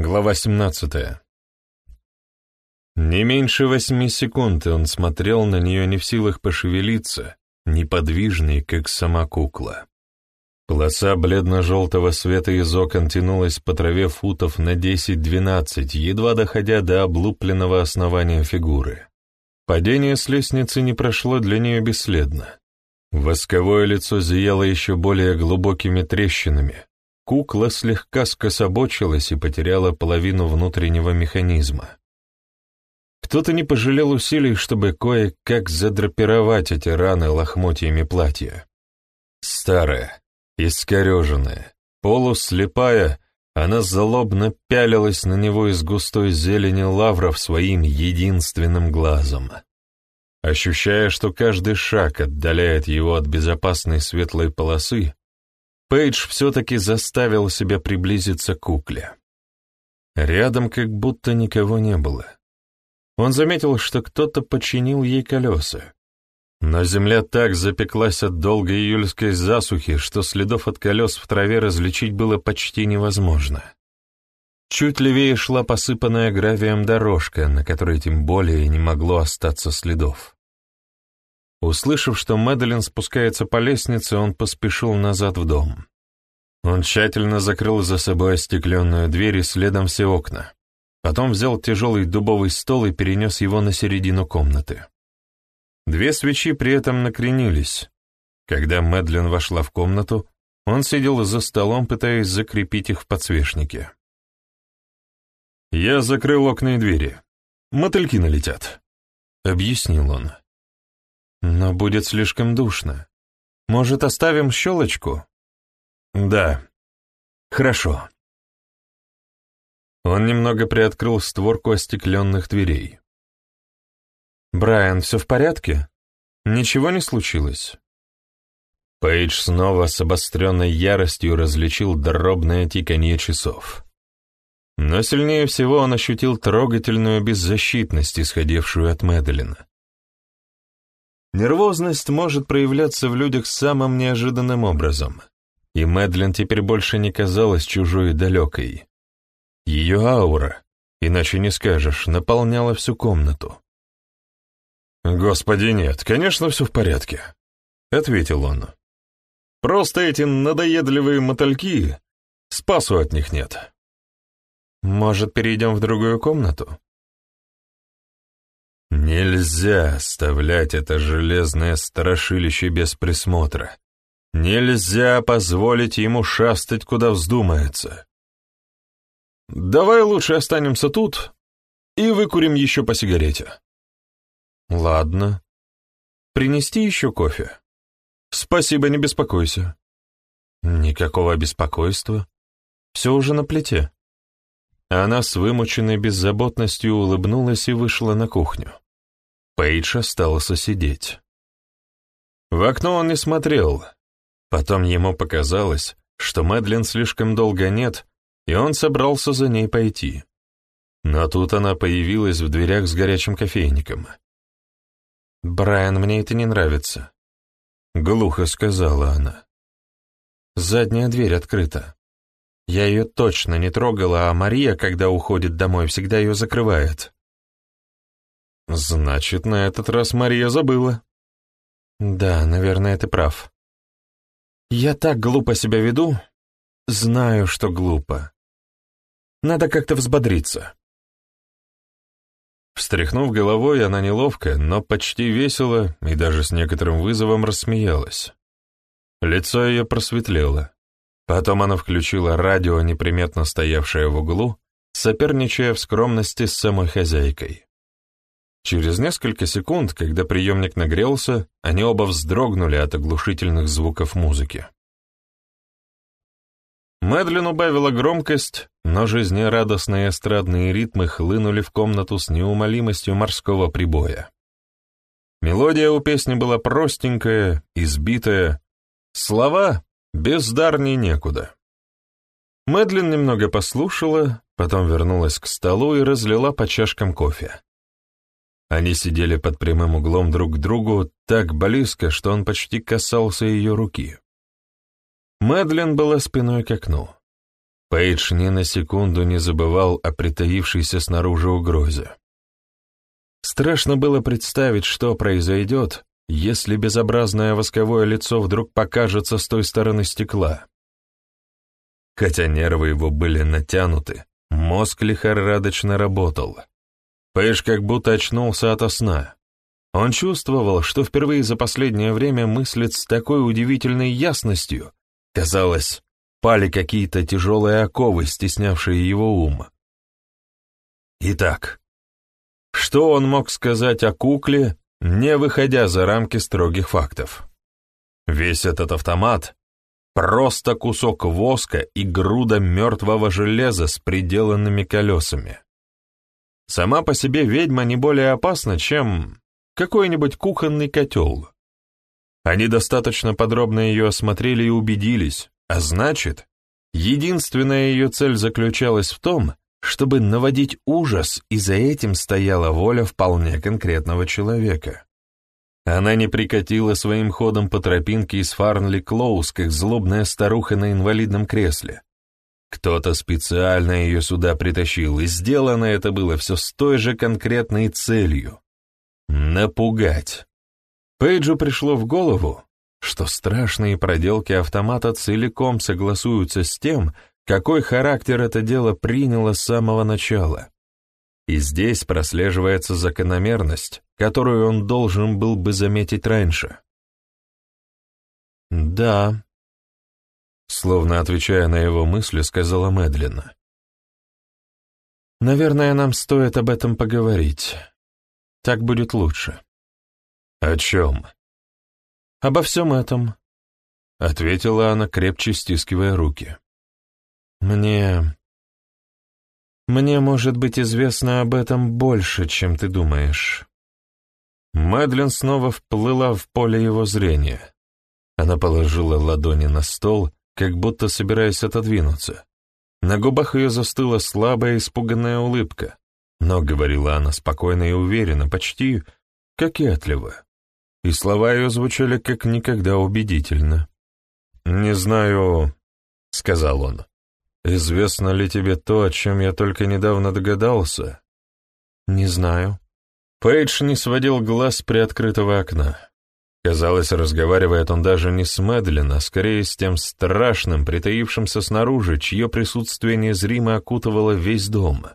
Глава 17. Не меньше восьми секунд он смотрел на нее не в силах пошевелиться, неподвижный, как сама кукла. Полоса бледно-желтого света из окон тянулась по траве футов на 10-12, едва доходя до облупленного основания фигуры. Падение с лестницы не прошло для нее бесследно. Восковое лицо зияло еще более глубокими трещинами. Кукла слегка скособочилась и потеряла половину внутреннего механизма. Кто-то не пожалел усилий, чтобы кое-как задрапировать эти раны лохмотьями платья. Старая, искореженная, полуслепая, она злобно пялилась на него из густой зелени лавров своим единственным глазом. Ощущая, что каждый шаг отдаляет его от безопасной светлой полосы, Пейдж все-таки заставил себя приблизиться к кукле. Рядом как будто никого не было. Он заметил, что кто-то починил ей колеса. Но земля так запеклась от долгой июльской засухи, что следов от колес в траве различить было почти невозможно. Чуть левее шла посыпанная гравием дорожка, на которой тем более не могло остаться следов. Услышав, что Мэдалин спускается по лестнице, он поспешил назад в дом. Он тщательно закрыл за собой остекленную дверь и следом все окна. Потом взял тяжелый дубовый стол и перенес его на середину комнаты. Две свечи при этом накренились. Когда Мэдлин вошла в комнату, он сидел за столом, пытаясь закрепить их в подсвечнике. «Я закрыл окна и двери. Мотыльки налетят», — объяснил он. «Но будет слишком душно. Может, оставим щелочку?» «Да. Хорошо». Он немного приоткрыл створку остекленных дверей. «Брайан, все в порядке? Ничего не случилось?» Пейдж снова с обостренной яростью различил дробное тиканье часов. Но сильнее всего он ощутил трогательную беззащитность, исходившую от Мэдалина. Нервозность может проявляться в людях самым неожиданным образом, и Мэдлин теперь больше не казалась чужой и далекой. Ее аура, иначе не скажешь, наполняла всю комнату. «Господи, нет, конечно, все в порядке», — ответил он. «Просто эти надоедливые мотыльки, спасу от них нет». «Может, перейдем в другую комнату?» Нельзя оставлять это железное страшилище без присмотра. Нельзя позволить ему шастать, куда вздумается. Давай лучше останемся тут и выкурим еще по сигарете. Ладно. Принести еще кофе? Спасибо, не беспокойся. Никакого беспокойства. Все уже на плите. Она с вымученной беззаботностью улыбнулась и вышла на кухню. Пейдж остался сидеть. В окно он не смотрел. Потом ему показалось, что Мэдлин слишком долго нет, и он собрался за ней пойти. Но тут она появилась в дверях с горячим кофейником. «Брайан, мне это не нравится», — глухо сказала она. «Задняя дверь открыта. Я ее точно не трогала, а Мария, когда уходит домой, всегда ее закрывает». «Значит, на этот раз Мария забыла». «Да, наверное, ты прав. Я так глупо себя веду. Знаю, что глупо. Надо как-то взбодриться». Встряхнув головой, она неловко, но почти весело и даже с некоторым вызовом рассмеялась. Лицо ее просветлело. Потом она включила радио, неприметно стоявшее в углу, соперничая в скромности с самой хозяйкой. Через несколько секунд, когда приемник нагрелся, они оба вздрогнули от оглушительных звуков музыки. Мэдлин убавила громкость, но жизнерадостные эстрадные ритмы хлынули в комнату с неумолимостью морского прибоя. Мелодия у песни была простенькая, избитая, слова бездарней некуда. Мэдлин немного послушала, потом вернулась к столу и разлила по чашкам кофе. Они сидели под прямым углом друг к другу так близко, что он почти касался ее руки. Мэдлин была спиной к окну. Пейдж ни на секунду не забывал о притаившейся снаружи угрозе. Страшно было представить, что произойдет, если безобразное восковое лицо вдруг покажется с той стороны стекла. Хотя нервы его были натянуты, мозг лихорадочно работал. Пэш как будто очнулся ото сна. Он чувствовал, что впервые за последнее время мыслит с такой удивительной ясностью. Казалось, пали какие-то тяжелые оковы, стеснявшие его ум. Итак, что он мог сказать о кукле, не выходя за рамки строгих фактов? Весь этот автомат — просто кусок воска и груда мертвого железа с приделанными колесами. Сама по себе ведьма не более опасна, чем какой-нибудь кухонный котел. Они достаточно подробно ее осмотрели и убедились, а значит, единственная ее цель заключалась в том, чтобы наводить ужас, и за этим стояла воля вполне конкретного человека. Она не прикатила своим ходом по тропинке из Фарнли Клоус, как злобная старуха на инвалидном кресле. Кто-то специально ее сюда притащил, и сделано это было все с той же конкретной целью — напугать. Пейджу пришло в голову, что страшные проделки автомата целиком согласуются с тем, какой характер это дело приняло с самого начала. И здесь прослеживается закономерность, которую он должен был бы заметить раньше. «Да», словно отвечая на его мысли, сказала медленно. «Наверное, нам стоит об этом поговорить. Так будет лучше». «О чем?» «Обо всем этом», — ответила она, крепче стискивая руки. «Мне... мне, может быть, известно об этом больше, чем ты думаешь». Мэдлин снова вплыла в поле его зрения. Она положила ладони на стол, как будто собираясь отодвинуться. На губах ее застыла слабая испуганная улыбка, но говорила она спокойно и уверенно, почти кокетливо, и слова ее звучали как никогда убедительно. «Не знаю», — сказал он, «Известно ли тебе то, о чем я только недавно догадался?» «Не знаю». Пейдж не сводил глаз с приоткрытого окна. Казалось, разговаривает он даже не с Мэдлин, а скорее с тем страшным, притаившимся снаружи, чье присутствие незримо окутывало весь дом.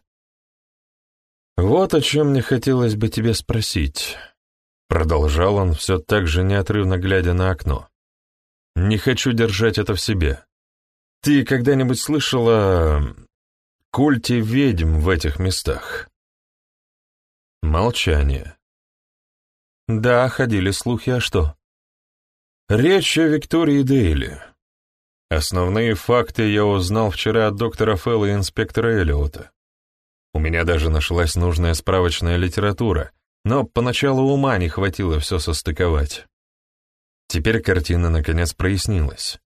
«Вот о чем мне хотелось бы тебе спросить», — продолжал он, все так же неотрывно глядя на окно. «Не хочу держать это в себе. Ты когда-нибудь слышала о культе ведьм в этих местах? Молчание. Да, ходили слухи, а что? Речь о Виктории Дейли. Основные факты я узнал вчера от доктора Фелла и инспектора Эллиота. У меня даже нашлась нужная справочная литература, но поначалу ума не хватило все состыковать. Теперь картина наконец прояснилась.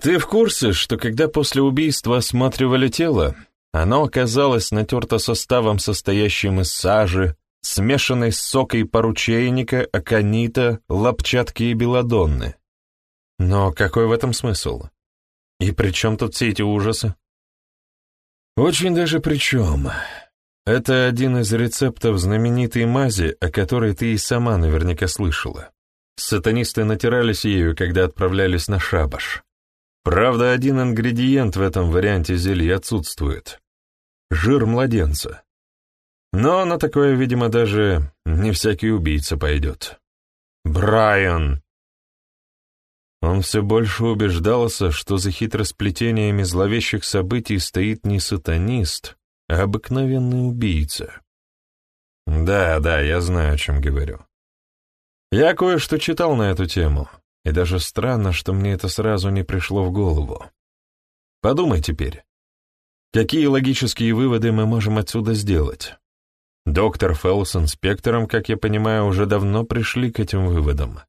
Ты в курсе, что когда после убийства осматривали тело, оно оказалось натерто составом, состоящим из сажи, смешанной с сокой поручейника, аконита, лапчатки и белодонны? Но какой в этом смысл? И при чем тут все эти ужасы? Очень даже при чем. Это один из рецептов знаменитой мази, о которой ты и сама наверняка слышала. Сатанисты натирались ею, когда отправлялись на шабаш. Правда, один ингредиент в этом варианте зелья отсутствует — жир младенца. Но на такое, видимо, даже не всякий убийца пойдет. Брайан! Он все больше убеждался, что за хитросплетениями зловещих событий стоит не сатанист, а обыкновенный убийца. Да, да, я знаю, о чем говорю. Я кое-что читал на эту тему. И даже странно, что мне это сразу не пришло в голову. Подумай теперь. Какие логические выводы мы можем отсюда сделать? Доктор Фелл с инспектором, как я понимаю, уже давно пришли к этим выводам.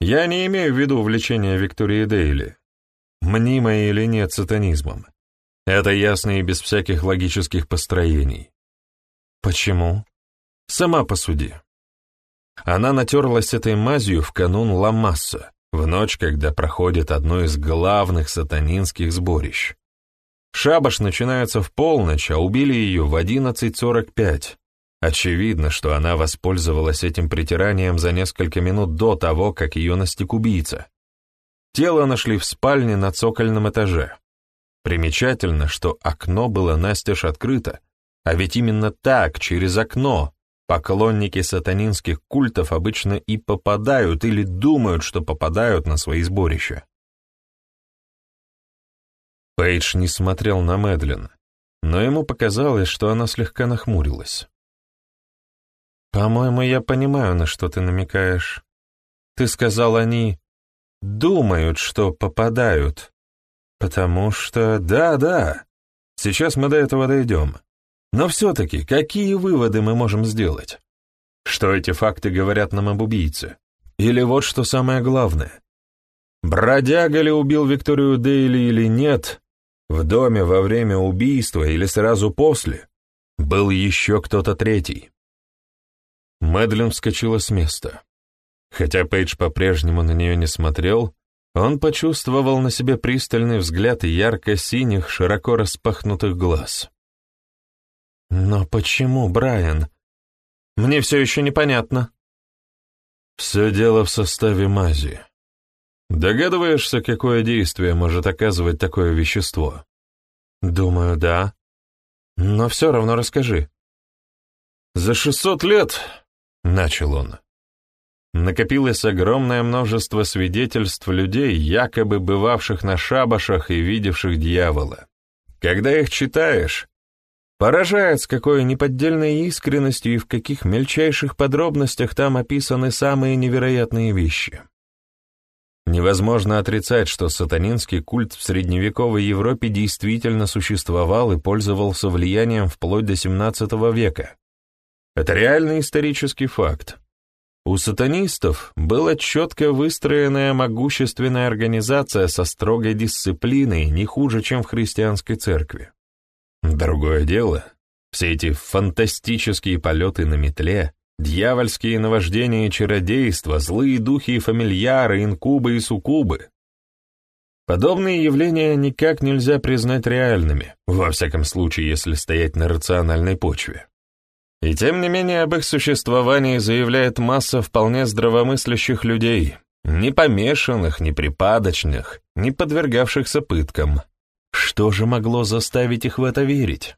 Я не имею в виду увлечение Виктории Дейли, мнимое или нет сатанизмом. Это ясно и без всяких логических построений. Почему? Сама посуди. Она натерлась этой мазью в канун Ламасса, в ночь, когда проходит одно из главных сатанинских сборищ. Шабаш начинается в полночь, а убили ее в 11.45. Очевидно, что она воспользовалась этим притиранием за несколько минут до того, как ее настиг убийца. Тело нашли в спальне на цокольном этаже. Примечательно, что окно было настежь открыто, а ведь именно так, через окно, поклонники сатанинских культов обычно и попадают или думают, что попадают на свои сборища. Пейдж не смотрел на Мэдлин, но ему показалось, что она слегка нахмурилась. «По-моему, я понимаю, на что ты намекаешь. Ты сказал, они думают, что попадают. Потому что... Да-да, сейчас мы до этого дойдем. Но все-таки, какие выводы мы можем сделать? Что эти факты говорят нам об убийце? Или вот что самое главное? Бродяга ли убил Викторию Дейли или нет, в доме во время убийства или сразу после был еще кто-то третий. Мэдлин вскочила с места. Хотя Пейдж по-прежнему на нее не смотрел, он почувствовал на себе пристальный взгляд ярко-синих, широко распахнутых глаз. «Но почему, Брайан? Мне все еще непонятно». «Все дело в составе мази», Догадываешься, какое действие может оказывать такое вещество? Думаю, да. Но все равно расскажи. За шестьсот лет, — начал он, — накопилось огромное множество свидетельств людей, якобы бывавших на шабашах и видевших дьявола. Когда их читаешь, поражает, с какой неподдельной искренностью и в каких мельчайших подробностях там описаны самые невероятные вещи. Невозможно отрицать, что сатанинский культ в средневековой Европе действительно существовал и пользовался влиянием вплоть до XVII века. Это реальный исторический факт. У сатанистов была четко выстроенная могущественная организация со строгой дисциплиной, не хуже, чем в христианской церкви. Другое дело, все эти фантастические полеты на метле, Дьявольские наваждения и чародейства, злые духи и фамильяры, инкубы и суккубы. Подобные явления никак нельзя признать реальными, во всяком случае, если стоять на рациональной почве. И тем не менее об их существовании заявляет масса вполне здравомыслящих людей, не помешанных, не припадочных, не подвергавшихся пыткам. Что же могло заставить их в это верить?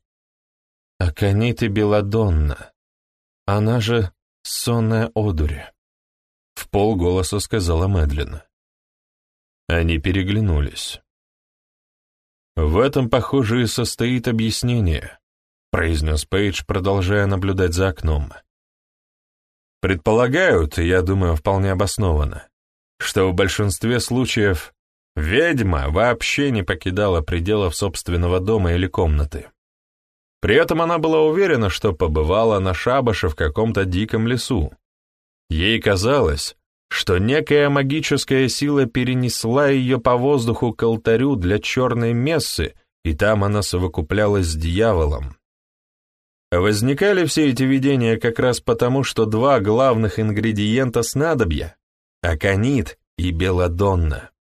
Аконит и Беладонна. Она же сонная одурь. В полголоса сказала Мэдлин. Они переглянулись. «В этом, похоже, и состоит объяснение», — произнес Пейдж, продолжая наблюдать за окном. «Предполагают, я думаю, вполне обоснованно, что в большинстве случаев ведьма вообще не покидала пределов собственного дома или комнаты. При этом она была уверена, что побывала на шабаше в каком-то диком лесу. Ей казалось, что некая магическая сила перенесла ее по воздуху к алтарю для черной мессы, и там она совокуплялась с дьяволом. Возникали все эти видения как раз потому, что два главных ингредиента снадобья — аконит и белладонна.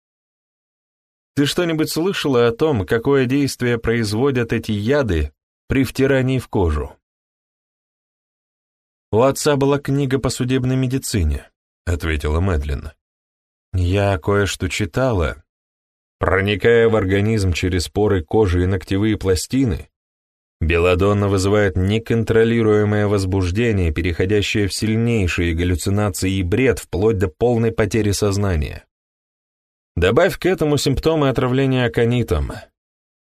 Ты что-нибудь слышала о том, какое действие производят эти яды при втирании в кожу. «У отца была книга по судебной медицине», — ответила Мэдлин. «Я кое-что читала. Проникая в организм через поры кожи и ногтевые пластины, белладонна вызывает неконтролируемое возбуждение, переходящее в сильнейшие галлюцинации и бред, вплоть до полной потери сознания. Добавь к этому симптомы отравления аконитом —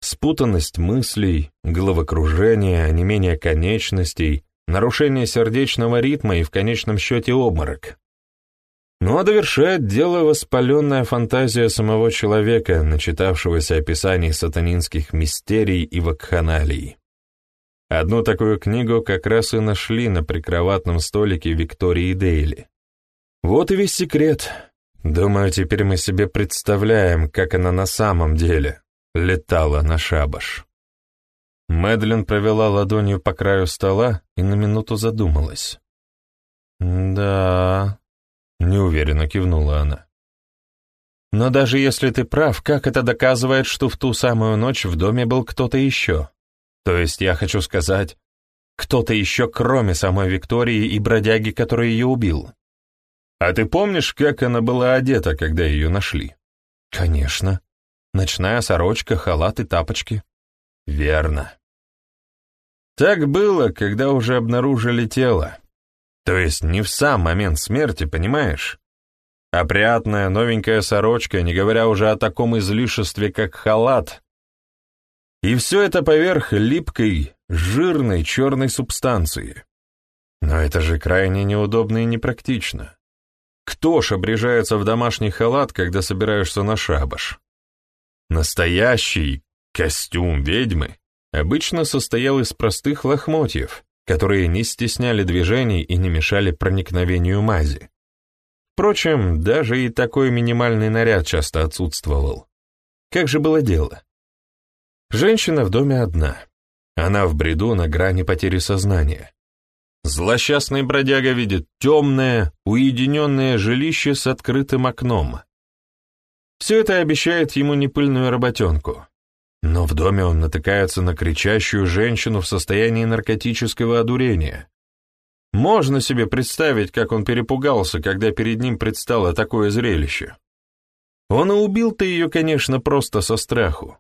Спутанность мыслей, головокружение, онемение конечностей, нарушение сердечного ритма и в конечном счете обморок. Ну а довершает дело воспаленная фантазия самого человека, начитавшегося описаний сатанинских мистерий и вакханалий. Одну такую книгу как раз и нашли на прикроватном столике Виктории Дейли. Вот и весь секрет. Думаю, теперь мы себе представляем, как она на самом деле летала на шабаш. Мэдлин провела ладонью по краю стола и на минуту задумалась. «Да...» — неуверенно кивнула она. Но даже если ты прав, как это доказывает, что в ту самую ночь в доме был кто-то еще? То есть, я хочу сказать, кто-то еще, кроме самой Виктории и бродяги, который ее убил. А ты помнишь, как она была одета, когда ее нашли? Конечно. Ночная сорочка, халат и тапочки. Верно. Так было, когда уже обнаружили тело. То есть не в сам момент смерти, понимаешь? Опрятная новенькая сорочка, не говоря уже о таком излишестве, как халат. И все это поверх липкой, жирной черной субстанции. Но это же крайне неудобно и непрактично. Кто ж обрежается в домашний халат, когда собираешься на шабаш? Настоящий костюм ведьмы обычно состоял из простых лохмотьев, которые не стесняли движений и не мешали проникновению мази. Впрочем, даже и такой минимальный наряд часто отсутствовал. Как же было дело? Женщина в доме одна. Она в бреду на грани потери сознания. Злосчастный бродяга видит темное, уединенное жилище с открытым окном. Все это обещает ему непыльную работенку. Но в доме он натыкается на кричащую женщину в состоянии наркотического одурения. Можно себе представить, как он перепугался, когда перед ним предстало такое зрелище. Он и убил-то ее, конечно, просто со страху.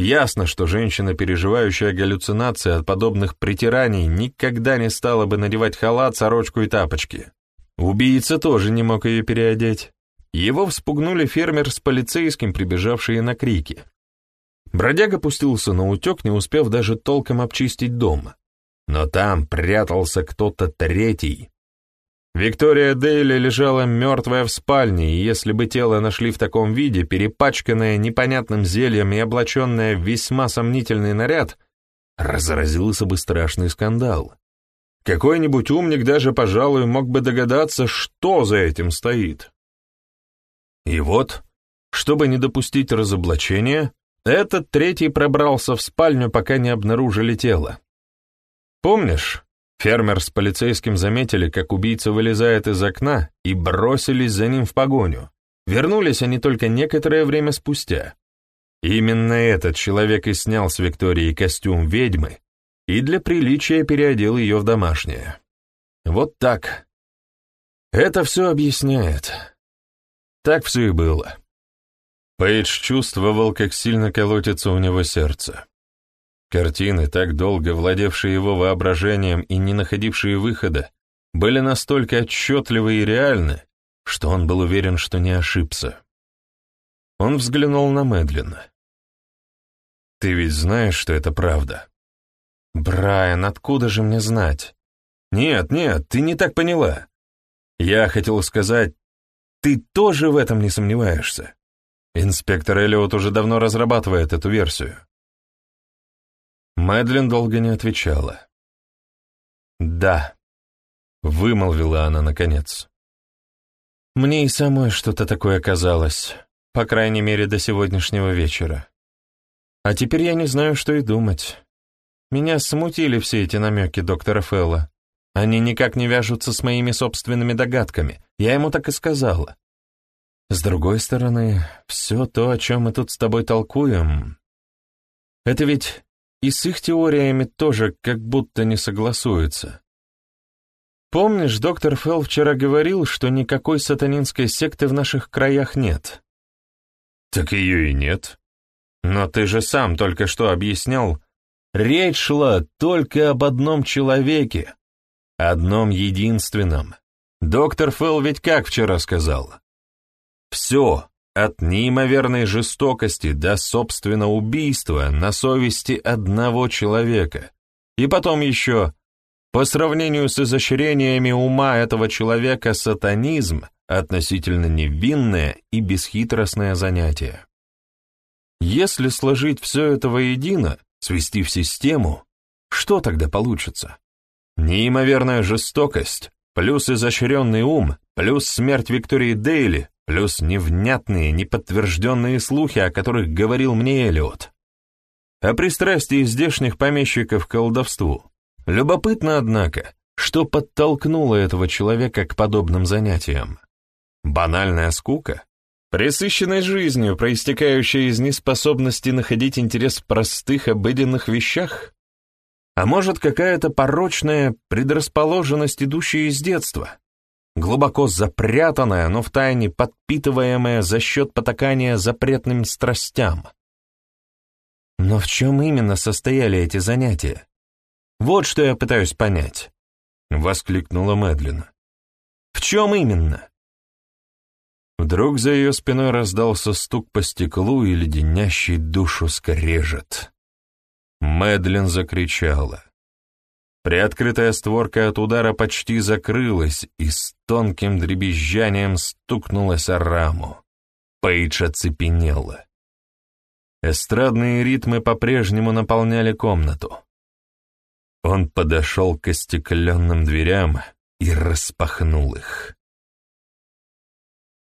Ясно, что женщина, переживающая галлюцинации от подобных притираний, никогда не стала бы надевать халат, сорочку и тапочки. Убийца тоже не мог ее переодеть. Его вспугнули фермер с полицейским, прибежавшие на крики. Бродяга пустился на утек, не успев даже толком обчистить дом. Но там прятался кто-то третий. Виктория Дейли лежала мертвая в спальне, и если бы тело нашли в таком виде, перепачканное непонятным зельем и облаченное в весьма сомнительный наряд, разразился бы страшный скандал. Какой-нибудь умник даже, пожалуй, мог бы догадаться, что за этим стоит. И вот, чтобы не допустить разоблачения, этот третий пробрался в спальню, пока не обнаружили тело. Помнишь, фермер с полицейским заметили, как убийца вылезает из окна и бросились за ним в погоню. Вернулись они только некоторое время спустя. Именно этот человек и снял с Виктории костюм ведьмы и для приличия переодел ее в домашнее. Вот так. Это все объясняет. Так все и было. Пейдж чувствовал, как сильно колотится у него сердце. Картины, так долго владевшие его воображением и не находившие выхода, были настолько отчетливы и реальны, что он был уверен, что не ошибся. Он взглянул на Мэдлин. «Ты ведь знаешь, что это правда?» «Брайан, откуда же мне знать?» «Нет, нет, ты не так поняла. Я хотел сказать, ты тоже в этом не сомневаешься?» Инспектор Эллиот уже давно разрабатывает эту версию. Мэдлин долго не отвечала. «Да», — вымолвила она наконец. «Мне и самой что-то такое казалось, по крайней мере, до сегодняшнего вечера. А теперь я не знаю, что и думать. Меня смутили все эти намеки доктора Фелла. Они никак не вяжутся с моими собственными догадками. Я ему так и сказала. С другой стороны, все то, о чем мы тут с тобой толкуем, это ведь и с их теориями тоже как будто не согласуется. Помнишь, доктор Фелл вчера говорил, что никакой сатанинской секты в наших краях нет? Так ее и нет. Но ты же сам только что объяснял, речь шла только об одном человеке, одном единственном. Доктор Фелл ведь как вчера сказал? Все, от неимоверной жестокости до, собственно, убийства на совести одного человека. И потом еще, по сравнению с изощрениями ума этого человека, сатанизм — относительно невинное и бесхитростное занятие. Если сложить все это воедино, свести в систему, что тогда получится? Неимоверная жестокость, плюс изощренный ум, плюс смерть Виктории Дейли, плюс невнятные, неподтвержденные слухи, о которых говорил мне Элиот. О пристрастии здешних помещиков к колдовству. Любопытно, однако, что подтолкнуло этого человека к подобным занятиям. Банальная скука? Пресыщенность жизнью, проистекающая из неспособности находить интерес в простых, обыденных вещах? А может, какая-то порочная предрасположенность, идущая из детства? Глубоко запрятанная, но втайне подпитываемая за счет потакания запретным страстям? Но в чем именно состояли эти занятия? Вот что я пытаюсь понять, — воскликнула Мэдлин. В чем именно? Вдруг за ее спиной раздался стук по стеклу и леденящий душу скрежет. Мэдлин закричала. Приоткрытая створка от удара почти закрылась и с тонким дребезжанием стукнулась о раму. Пейдж оцепенела. Эстрадные ритмы по-прежнему наполняли комнату. Он подошел к остекленным дверям и распахнул их.